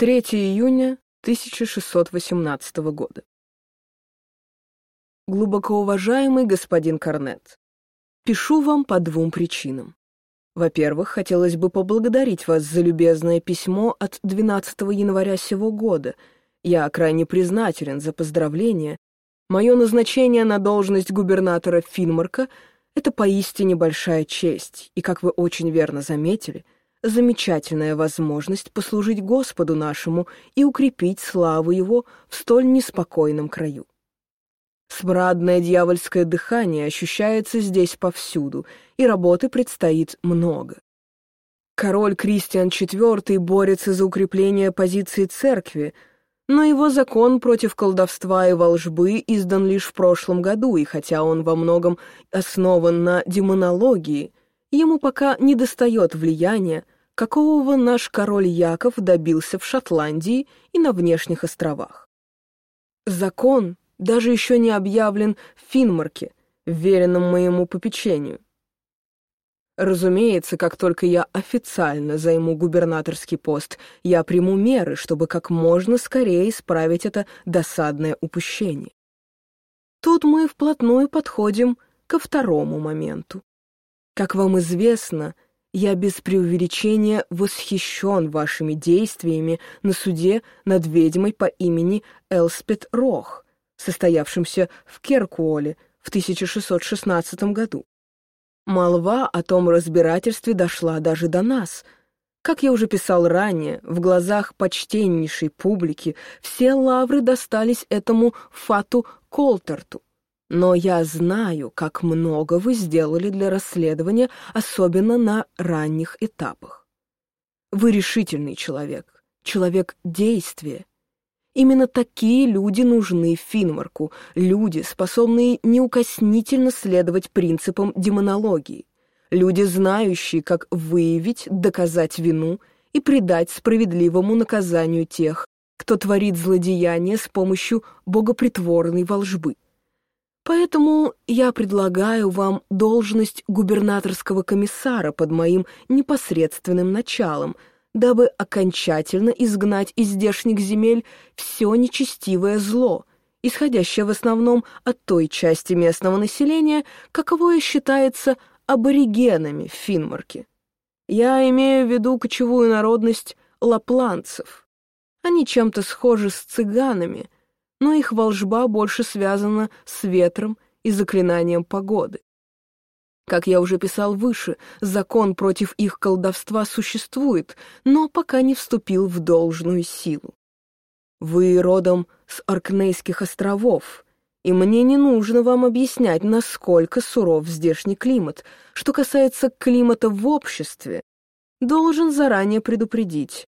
3 июня 1618 года. Глубоко уважаемый господин Корнет, пишу вам по двум причинам. Во-первых, хотелось бы поблагодарить вас за любезное письмо от 12 января сего года. Я крайне признателен за поздравление. Мое назначение на должность губернатора Финмарка — это поистине большая честь, и, как вы очень верно заметили — замечательная возможность послужить Господу нашему и укрепить славу Его в столь неспокойном краю. Смрадное дьявольское дыхание ощущается здесь повсюду, и работы предстоит много. Король Кристиан IV борется за укрепление позиции церкви, но его закон против колдовства и волжбы издан лишь в прошлом году, и хотя он во многом основан на демонологии, ему пока недостает влияния, какого наш король Яков добился в Шотландии и на внешних островах. Закон даже еще не объявлен в Финмарке, веренном моему попечению. Разумеется, как только я официально займу губернаторский пост, я приму меры, чтобы как можно скорее исправить это досадное упущение. Тут мы вплотную подходим ко второму моменту. Как вам известно, я без преувеличения восхищен вашими действиями на суде над ведьмой по имени Элспет Рох, состоявшемся в Керкуоле в 1616 году. Молва о том разбирательстве дошла даже до нас. Как я уже писал ранее, в глазах почтеннейшей публики все лавры достались этому Фату Колтерту, но я знаю, как много вы сделали для расследования, особенно на ранних этапах. Вы решительный человек, человек действия. Именно такие люди нужны Финмарку, люди, способные неукоснительно следовать принципам демонологии, люди, знающие, как выявить, доказать вину и придать справедливому наказанию тех, кто творит злодеяния с помощью богопритворной волжбы. Поэтому я предлагаю вам должность губернаторского комиссара под моим непосредственным началом, дабы окончательно изгнать из здешних земель все нечестивое зло, исходящее в основном от той части местного населения, каковое считается аборигенами в Финмарке. Я имею в виду кочевую народность лапланцев. Они чем-то схожи с цыганами — но их волжба больше связана с ветром и заклинанием погоды. Как я уже писал выше, закон против их колдовства существует, но пока не вступил в должную силу. Вы родом с Аркнейских островов, и мне не нужно вам объяснять, насколько суров здешний климат. Что касается климата в обществе, должен заранее предупредить.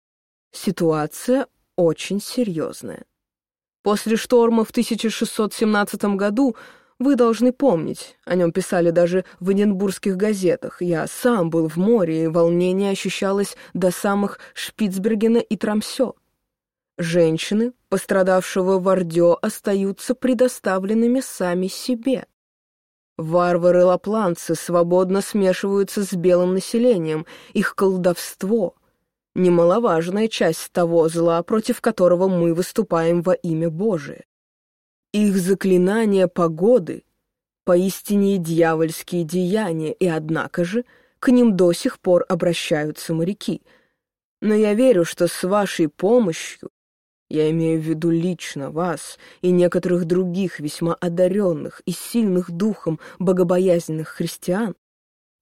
Ситуация очень серьезная. После шторма в 1617 году вы должны помнить, о нем писали даже в эдинбургских газетах. Я сам был в море, и волнение ощущалось до самых Шпицбергена и Трамсё. Женщины, пострадавшего в Ордё, остаются предоставленными сами себе. Варвары-лапланцы свободно смешиваются с белым населением, их колдовство — немаловажная часть того зла, против которого мы выступаем во имя Божие. Их заклинания погоды — поистине дьявольские деяния, и однако же к ним до сих пор обращаются моряки. Но я верю, что с вашей помощью, я имею в виду лично вас и некоторых других весьма одаренных и сильных духом богобоязненных христиан,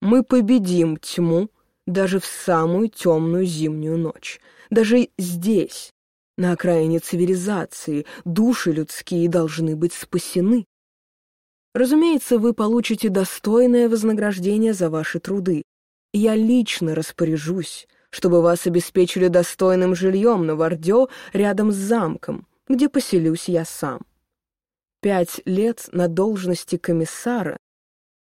мы победим тьму, даже в самую темную зимнюю ночь. Даже здесь, на окраине цивилизации, души людские должны быть спасены. Разумеется, вы получите достойное вознаграждение за ваши труды. Я лично распоряжусь, чтобы вас обеспечили достойным жильем на Вардё рядом с замком, где поселюсь я сам. Пять лет на должности комиссара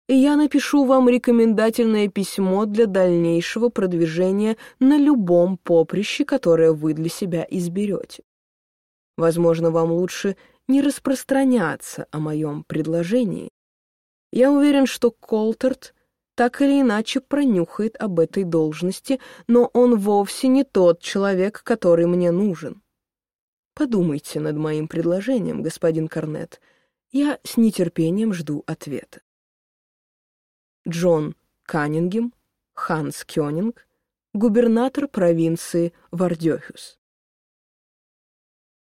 и я напишу вам рекомендательное письмо для дальнейшего продвижения на любом поприще, которое вы для себя изберете. Возможно, вам лучше не распространяться о моем предложении. Я уверен, что Колтерт так или иначе пронюхает об этой должности, но он вовсе не тот человек, который мне нужен. Подумайте над моим предложением, господин Корнет. Я с нетерпением жду ответа. Джон Каннингем, Ханс Кёнинг, губернатор провинции Вардёхюс.